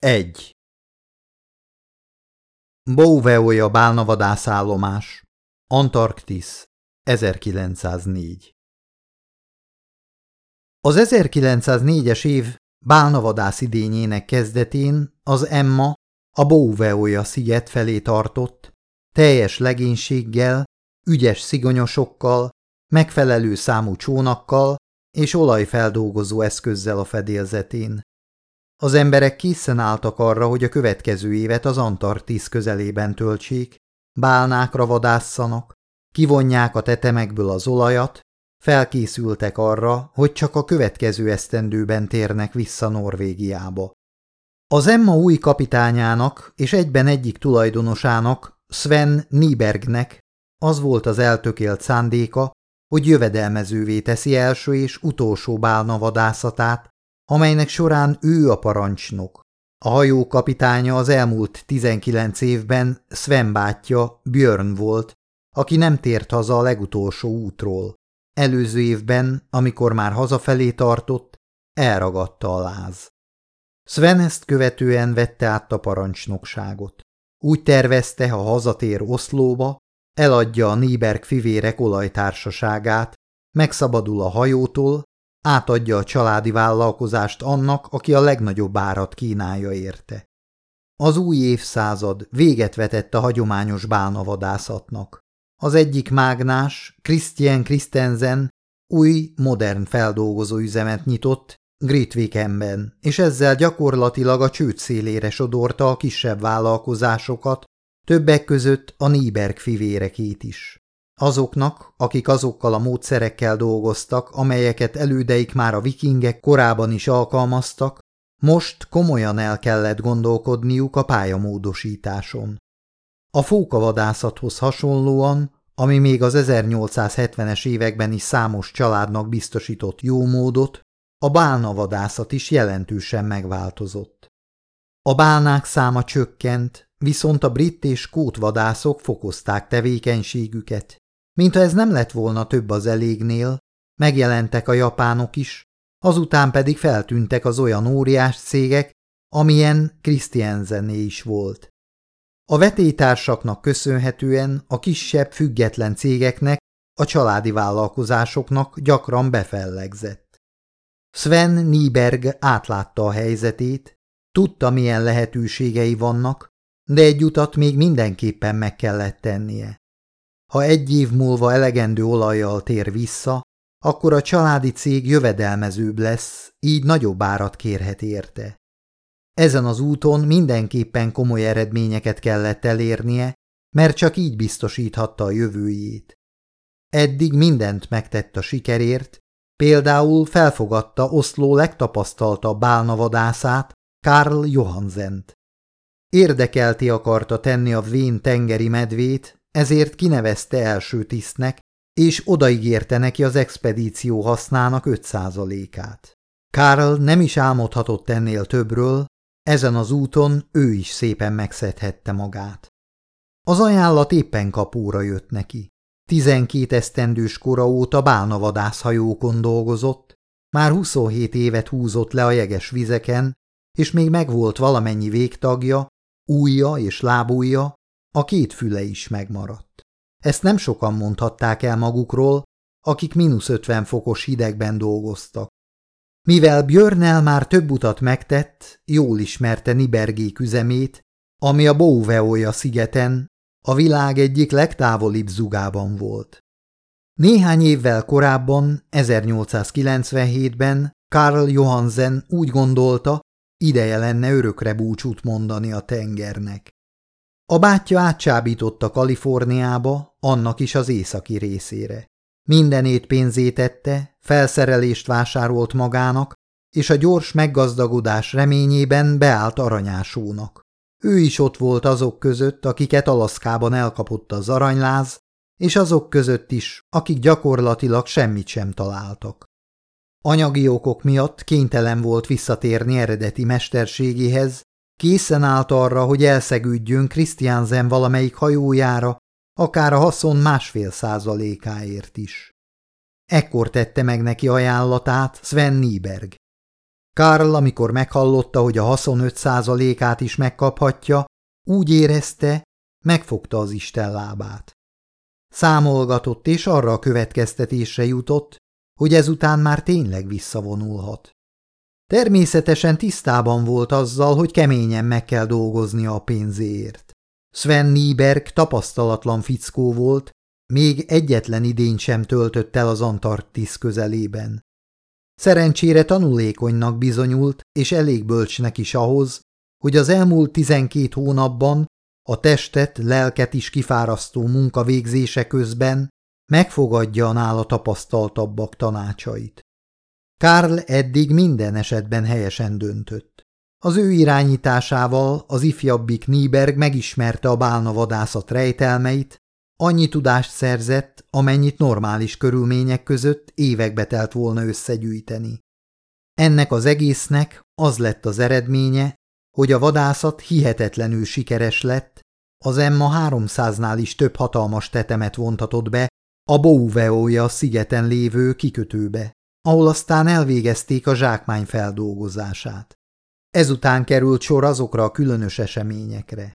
1. Bouveoja bálnavadászállomás Antarktisz 1904 Az 1904-es év bálnavadász idényének kezdetén az Emma a Bouveoja sziget felé tartott, teljes legénységgel, ügyes szigonyosokkal, megfelelő számú csónakkal és olajfeldolgozó eszközzel a fedélzetén. Az emberek készen álltak arra, hogy a következő évet az Antarktisz közelében töltsék, bálnákra vadásszanak, kivonják a tetemekből az olajat, felkészültek arra, hogy csak a következő esztendőben térnek vissza Norvégiába. Az Emma új kapitányának és egyben egyik tulajdonosának, Sven Niebergnek az volt az eltökélt szándéka, hogy jövedelmezővé teszi első és utolsó bálna vadászatát, amelynek során ő a parancsnok. A hajó kapitánya az elmúlt 19 évben Sven bátyja Björn volt, aki nem tért haza a legutolsó útról. Előző évben, amikor már hazafelé tartott, elragadta a láz. Sven ezt követően vette át a parancsnokságot. Úgy tervezte, ha hazatér Oszlóba, eladja a Nieberg fivérek olajtársaságát, megszabadul a hajótól, átadja a családi vállalkozást annak, aki a legnagyobb árat kínálja érte. Az új évszázad véget vetett a hagyományos bálnavadászatnak. Az egyik mágnás, Christian Christensen új, modern feldolgozó üzemet nyitott Gritvikenben, és ezzel gyakorlatilag a csőd szélére sodorta a kisebb vállalkozásokat, többek között a Nieberg fivérekét is. Azoknak, akik azokkal a módszerekkel dolgoztak, amelyeket elődeik már a vikingek korában is alkalmaztak, most komolyan el kellett gondolkodniuk a pályamódosításon. A fókavadászathoz hasonlóan, ami még az 1870-es években is számos családnak biztosított jó módot, a bálnavadászat is jelentősen megváltozott. A bálnák száma csökkent, viszont a brit és skót fokozták tevékenységüket. Mintha ez nem lett volna több az elégnél, megjelentek a japánok is, azután pedig feltűntek az olyan óriás cégek, amilyen Christiansené is volt. A vetétársaknak köszönhetően a kisebb független cégeknek, a családi vállalkozásoknak gyakran befellegzett. Sven Nieberg átlátta a helyzetét, tudta milyen lehetőségei vannak, de egy utat még mindenképpen meg kellett tennie. Ha egy év múlva elegendő olajjal tér vissza, akkor a családi cég jövedelmezőbb lesz, így nagyobb árat kérhet érte. Ezen az úton mindenképpen komoly eredményeket kellett elérnie, mert csak így biztosíthatta a jövőjét. Eddig mindent megtett a sikerért, például felfogadta Oszló legtapasztaltabb bálnavadászát, Karl Johansent. Érdekelti akarta tenni a vén tengeri medvét, ezért kinevezte első tisztnek, és odaígérte neki az expedíció hasznának 5%-át. Karl nem is álmodhatott ennél többről, ezen az úton ő is szépen megszedhette magát. Az ajánlat éppen kapóra jött neki. Tizenkét esztendős kora óta bálnavadászhajókon dolgozott, már 27 évet húzott le a jeges vizeken, és még megvolt valamennyi végtagja, újja és lábújja, a két füle is megmaradt. Ezt nem sokan mondhatták el magukról, akik mínusz ötven fokos hidegben dolgoztak. Mivel Björnel már több utat megtett, jól ismerte Nibergék üzemét, ami a Bouveoja szigeten, a világ egyik legtávolibb zugában volt. Néhány évvel korábban, 1897-ben Karl Johansen úgy gondolta, ideje lenne örökre búcsút mondani a tengernek. A bátyja átcsábította Kaliforniába, annak is az északi részére. Mindenét pénzét tette, felszerelést vásárolt magának, és a gyors meggazdagodás reményében beállt aranyásónak. Ő is ott volt azok között, akiket Alaszkában elkapott az aranyláz, és azok között is, akik gyakorlatilag semmit sem találtak. Anyagi okok miatt kénytelen volt visszatérni eredeti mesterségéhez, Készen állt arra, hogy elszegődjön Christiansen valamelyik hajójára, akár a haszon másfél százalékáért is. Ekkor tette meg neki ajánlatát Sven Nieberg. Karl, amikor meghallotta, hogy a haszon 5%-át is megkaphatja, úgy érezte, megfogta az Isten lábát. Számolgatott, és arra a következtetésre jutott, hogy ezután már tényleg visszavonulhat. Természetesen tisztában volt azzal, hogy keményen meg kell dolgoznia a pénzéért. Sven Nieberg tapasztalatlan fickó volt, még egyetlen idény sem töltött el az Antarktisz közelében. Szerencsére tanulékonynak bizonyult, és elég bölcsnek is ahhoz, hogy az elmúlt tizenkét hónapban a testet, lelket is kifárasztó munka végzése közben megfogadja a nála tapasztaltabbak tanácsait. Karl eddig minden esetben helyesen döntött. Az ő irányításával az ifjabbik Nieberg megismerte a bálna vadászat rejtelmeit, annyi tudást szerzett, amennyit normális körülmények között évekbe telt volna összegyűjteni. Ennek az egésznek az lett az eredménye, hogy a vadászat hihetetlenül sikeres lett, az Emma 300-nál is több hatalmas tetemet vontatott be a Bouveója szigeten lévő kikötőbe, ahol aztán elvégezték a zsákmány feldolgozását. Ezután került sor azokra a különös eseményekre.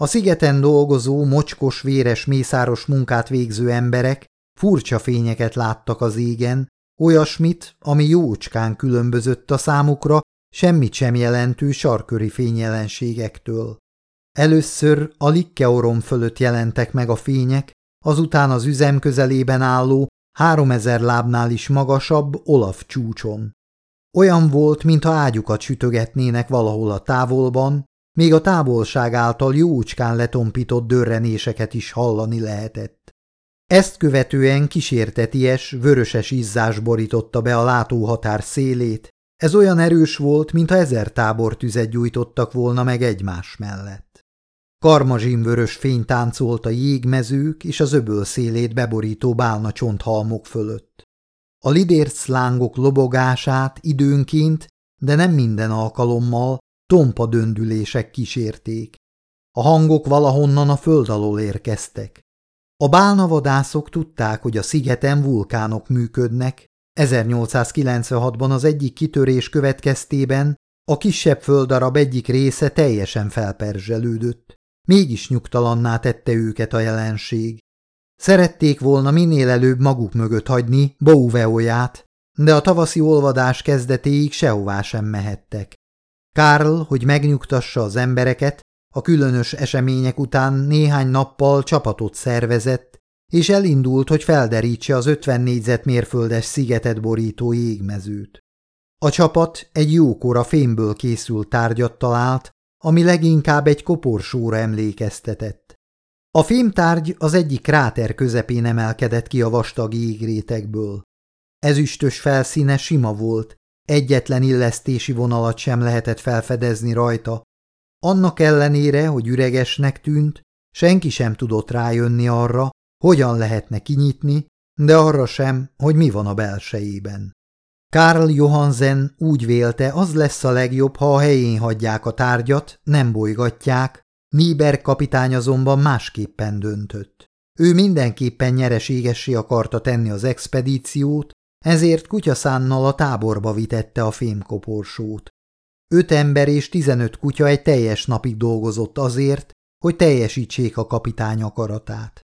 A szigeten dolgozó, mocskos, véres, mészáros munkát végző emberek furcsa fényeket láttak az égen, olyasmit, ami jócskán különbözött a számukra semmit sem jelentő sarköri fényjelenségektől. Először a Likkeorom fölött jelentek meg a fények, azután az üzem közelében álló, háromezer lábnál is magasabb Olaf csúcson. Olyan volt, mintha ágyukat sütögetnének valahol a távolban, még a távolság által jócskán letompított dörrenéseket is hallani lehetett. Ezt követően kísérteties, vöröses izzás borította be a látóhatár szélét, ez olyan erős volt, mintha ezer tábor tüzet gyújtottak volna meg egymás mellett. Karmazsinvörös fény táncolt a jégmezők és az öböl szélét beborító bálna csonthalmok fölött. A lidérc lángok lobogását időnként, de nem minden alkalommal tompa döndülések kísérték. A hangok valahonnan a föld alól érkeztek. A bálnavadászok tudták, hogy a szigeten vulkánok működnek, 1896-ban az egyik kitörés következtében a kisebb földarab egyik része teljesen felperzselődött. Mégis nyugtalanná tette őket a jelenség. Szerették volna minél előbb maguk mögött hagyni Bouveóját, de a tavaszi olvadás kezdetéig sehová sem mehettek. Karl, hogy megnyugtassa az embereket, a különös események után néhány nappal csapatot szervezett, és elindult, hogy felderítse az 50 négyzetmérföldes szigetet borító jégmezőt. A csapat egy jókora fémből készült tárgyat talált, ami leginkább egy koporsóra emlékeztetett. A fémtárgy az egyik kráter közepén emelkedett ki a vastag jégrétekből. Ezüstös felszíne sima volt, egyetlen illesztési vonalat sem lehetett felfedezni rajta. Annak ellenére, hogy üregesnek tűnt, senki sem tudott rájönni arra, hogyan lehetne kinyitni, de arra sem, hogy mi van a belsejében. Karl Johansen úgy vélte, az lesz a legjobb, ha a helyén hagyják a tárgyat, nem bolygatják, Nieber kapitány azonban másképpen döntött. Ő mindenképpen nyereségessé akarta tenni az expedíciót, ezért kutyaszánnal a táborba vitette a fémkoporsót. Öt ember és tizenöt kutya egy teljes napig dolgozott azért, hogy teljesítsék a kapitány akaratát.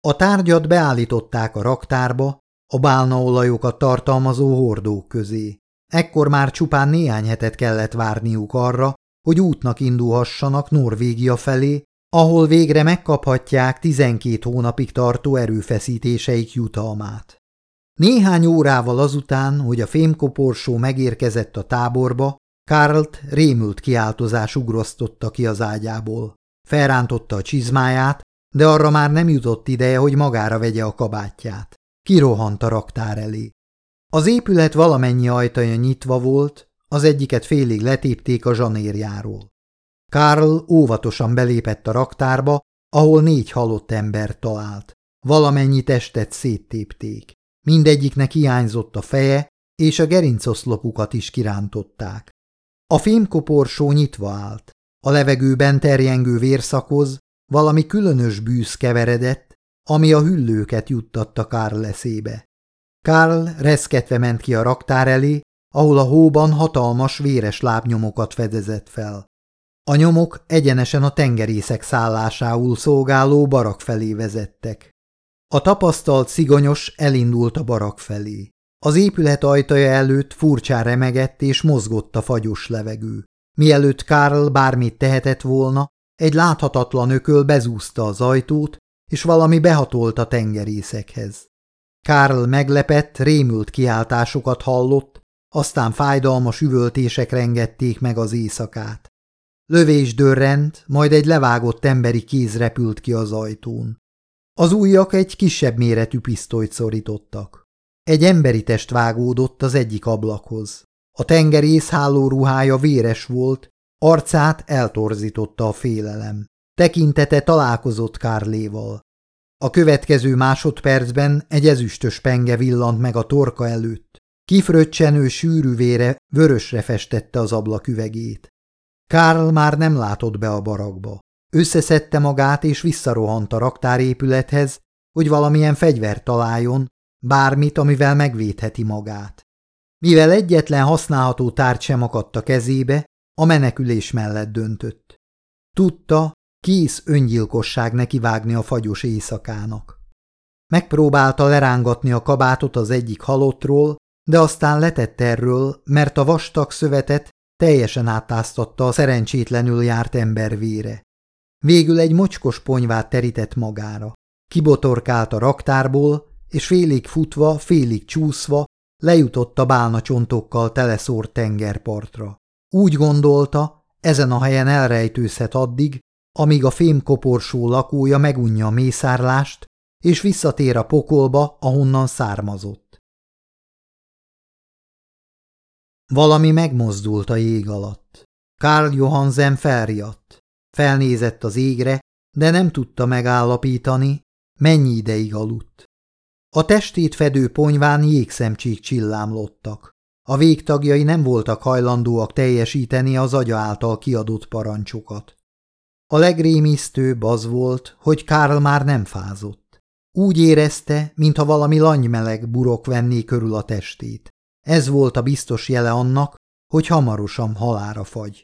A tárgyat beállították a raktárba, a bálnaolajokat tartalmazó hordók közé. Ekkor már csupán néhány hetet kellett várniuk arra, hogy útnak indulhassanak Norvégia felé, ahol végre megkaphatják 12 hónapig tartó erőfeszítéseik jutalmát. Néhány órával azután, hogy a fémkoporsó megérkezett a táborba, Karlt rémült kiáltozás ugrosztotta ki az ágyából. Felrántotta a csizmáját, de arra már nem jutott ideje, hogy magára vegye a kabátját. Kirohant a raktár elé. Az épület valamennyi ajtaja nyitva volt, az egyiket félig letépték a zsanérjáról. Karl óvatosan belépett a raktárba, ahol négy halott ember talált. Valamennyi testet széttépték. Mindegyiknek hiányzott a feje, és a gerincoszlopukat is kirántották. A fémkoporsó nyitva állt. A levegőben terjengő vérszakoz valami különös bűz keveredett, ami a hüllőket juttatta Karl leszébe. Karl reszketve ment ki a raktár elé, ahol a hóban hatalmas véres lábnyomokat fedezett fel. A nyomok egyenesen a tengerészek szállásául szolgáló barak felé vezettek. A tapasztalt szigonyos elindult a barak felé. Az épület ajtaja előtt furcsán remegett és mozgott a fagyos levegő. Mielőtt Karl bármit tehetett volna, egy láthatatlan ököl bezúzta az ajtót, és valami behatolt a tengerészekhez. Karl meglepett, rémült kiáltásokat hallott, aztán fájdalmas üvöltések rengették meg az éjszakát. Lövés dörrent, majd egy levágott emberi kéz repült ki az ajtón. Az ujjak egy kisebb méretű pisztolyt szorítottak. Egy emberi test vágódott az egyik ablakhoz. A tengerész ruhája véres volt, arcát eltorzította a félelem. Tekintete találkozott Kárléval. A következő másodpercben egy ezüstös penge villant meg a torka előtt. Kifröccsenő sűrű vére vörösre festette az ablak üvegét. Karl már nem látott be a barakba. Összeszedte magát és visszarohant a raktárépülethez, hogy valamilyen fegyvert találjon, bármit, amivel megvédheti magát. Mivel egyetlen használható tárgy sem akadt a kezébe, a menekülés mellett döntött. Tudta, kész öngyilkosság nekivágni a fagyos éjszakának. Megpróbálta lerángatni a kabátot az egyik halottról, de aztán letett erről, mert a vastag szövetet teljesen átáztatta a szerencsétlenül járt ember vére. Végül egy mocskos ponyvát terített magára. Kibotorkált a raktárból, és félig futva, félig csúszva lejutott a bálnacsontokkal teleszórt tengerpartra. Úgy gondolta, ezen a helyen elrejtőzhet addig, amíg a fémkoporsó lakója megunja a mészárlást, és visszatér a pokolba, ahonnan származott. Valami megmozdult a jég alatt. Karl Johansen felriadt. Felnézett az égre, de nem tudta megállapítani, mennyi ideig aludt. A testét fedő ponyván jégszemcsék csillámlottak. A végtagjai nem voltak hajlandóak teljesíteni az agya által kiadott parancsokat. A legrémisztőbb az volt, hogy Karl már nem fázott. Úgy érezte, mintha valami langymeleg burok venné körül a testét. Ez volt a biztos jele annak, hogy hamarosan halára fagy.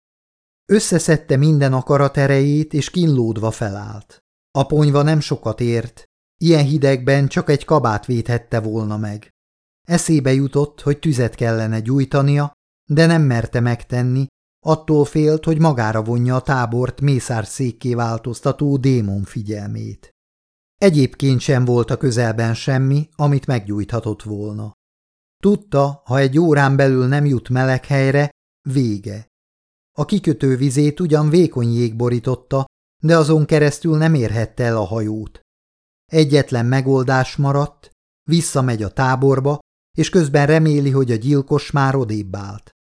Összeszedte minden akarat erejét, és kínlódva felállt. A ponyva nem sokat ért, ilyen hidegben csak egy kabát védhette volna meg. Eszébe jutott, hogy tüzet kellene gyújtania, de nem merte megtenni, attól félt, hogy magára vonja a tábort mészár székké változtató démon figyelmét. Egyébként sem volt a közelben semmi, amit meggyújthatott volna. Tudta, ha egy órán belül nem jut meleg helyre, vége. A kikötő vizét ugyan vékony jég borította, de azon keresztül nem érhette el a hajót. Egyetlen megoldás maradt, visszamegy a táborba, és közben reméli, hogy a gyilkos már odébb állt.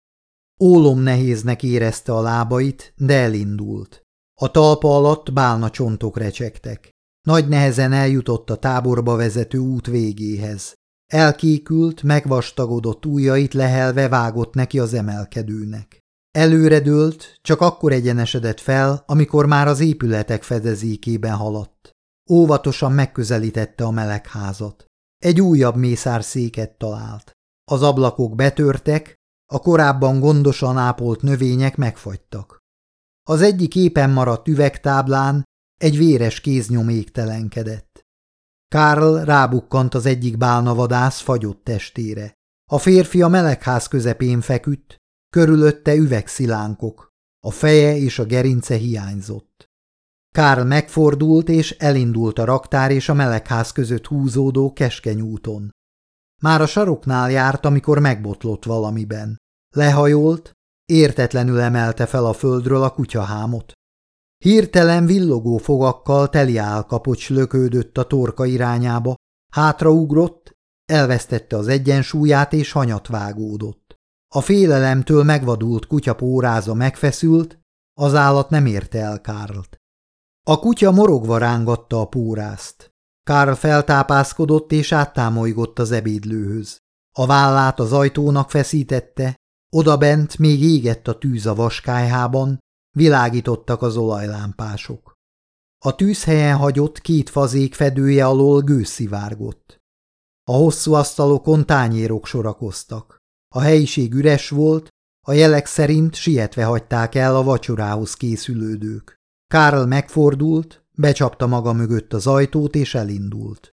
Ólom nehéznek érezte a lábait, de elindult. A talpa alatt bálna csontok recsegtek. Nagy nehezen eljutott a táborba vezető út végéhez. Elkékült, megvastagodott ujjait lehelve vágott neki az emelkedőnek. Előredőlt, csak akkor egyenesedett fel, amikor már az épületek fedezékében haladt. Óvatosan megközelítette a melegházat. Egy újabb mészárszéket talált. Az ablakok betörtek, a korábban gondosan ápolt növények megfagytak. Az egyik éppen maradt üvegtáblán egy véres kéznyom égtelenkedett. Karl rábukkant az egyik bálnavadász fagyott testére. A férfi a melegház közepén feküdt, körülötte üvegszilánkok, a feje és a gerince hiányzott. Karl megfordult és elindult a raktár és a melegház között húzódó keskeny úton. Már a saroknál járt, amikor megbotlott valamiben. Lehajolt, értetlenül emelte fel a földről a kutyahámot. Hirtelen villogó fogakkal teli állkapocs lökődött a torka irányába, hátraugrott, elvesztette az egyensúlyát és hanyat vágódott. A félelemtől megvadult kutya póráza megfeszült, az állat nem érte el Kárlt. A kutya morogva rángatta a pórázt. Kárl feltápászkodott és áttámolygott az ebédlőhöz. A vállát az ajtónak feszítette, odabent még égett a tűz a vaskályhában, világítottak az olajlámpások. A tűzhelyen hagyott két fazék fedője alól gőz szivárgott. A hosszú asztalokon tányérok sorakoztak. A helyiség üres volt, a jelek szerint sietve hagyták el a vacsorához készülődők. Kárl megfordult, becsapta maga mögött az ajtót és elindult.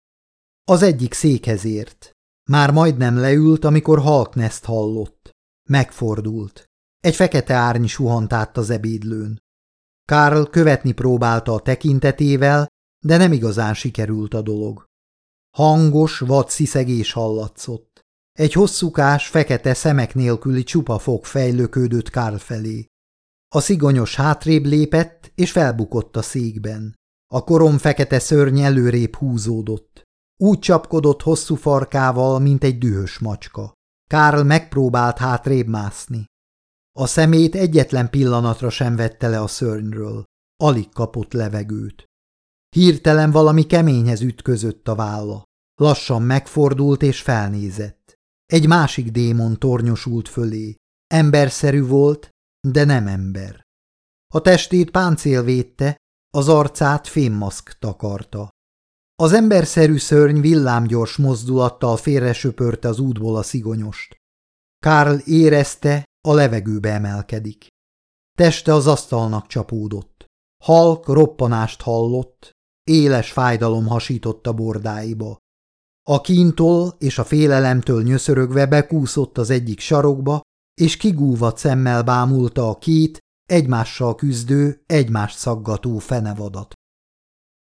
Az egyik székhez ért. Már majdnem leült, amikor halkneszt hallott. Megfordult. Egy fekete árny suhant át az ebédlőn. Karl követni próbálta a tekintetével, de nem igazán sikerült a dolog. Hangos, vad sziszegés hallatszott. Egy hosszúkás, fekete szemek nélküli csupa fog fejlőködött Karl felé. A szigonyos hátrébb lépett, és felbukott a székben. A korom fekete szörny előrébb húzódott. Úgy csapkodott hosszú farkával, mint egy dühös macska. Karl megpróbált hátrébb mászni. A szemét egyetlen pillanatra sem vette le a szörnyről. Alig kapott levegőt. Hirtelen valami keményhez ütközött a válla. Lassan megfordult és felnézett. Egy másik démon tornyosult fölé. Emberszerű volt, de nem ember. A testét páncél védte, az arcát fémmaszk takarta. Az emberszerű szörny villámgyors mozdulattal félresöpörte az útból a szigonyost. Karl érezte, a levegőbe emelkedik. Teste az asztalnak csapódott. Halk roppanást hallott, éles fájdalom hasított a bordáiba. A kíntól és a félelemtől nyöszörögve bekúszott az egyik sarokba, és kigúvat szemmel bámulta a két, egymással küzdő, egymást szaggató fenevadat.